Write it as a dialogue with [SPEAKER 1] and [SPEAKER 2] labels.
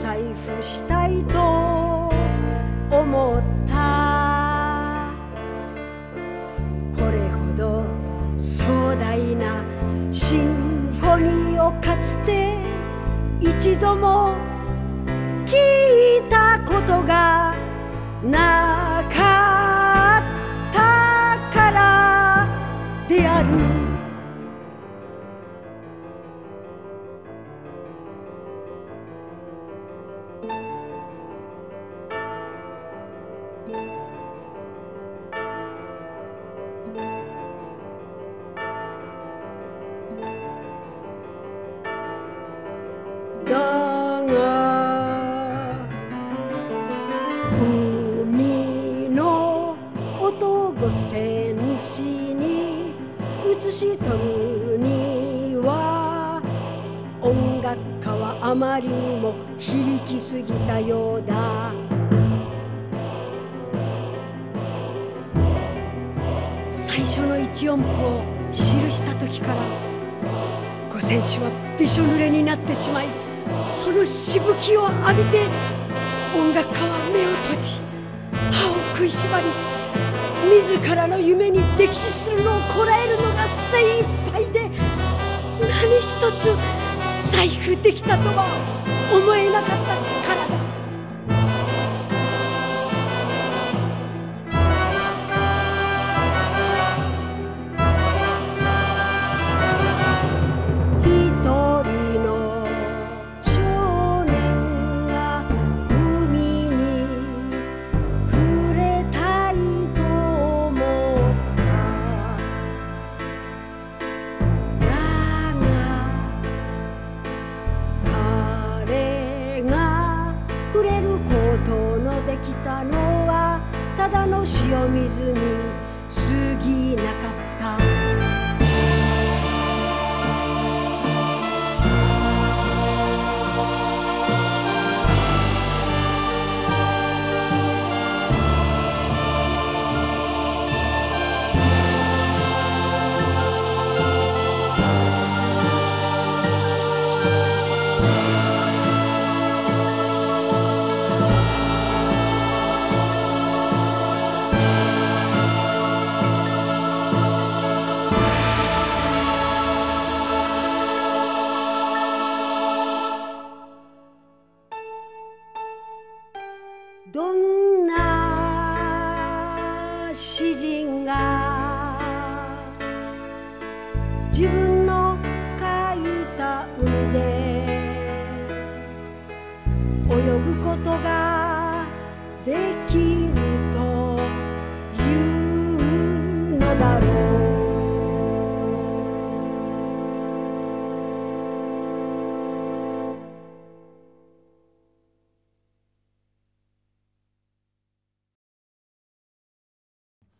[SPEAKER 1] 財布したいと思った。これほど壮大なシンフォニーをかつて一度も聞いたことがなかった。海の男戦士に映しとるには音楽家はあまりにも響きすぎたようだ。最初の一音符を記した時から五線紙はびしょ濡れになってしまいそのしぶきを浴びて音楽家は目を閉じ歯を食いしばり自らの夢に溺死するのをこらえるのが精一杯で何一つ財布できたとは思えなかったからだただの塩水に過ぎなかった。どんな詩人が自分の書いた海で泳ぐことができる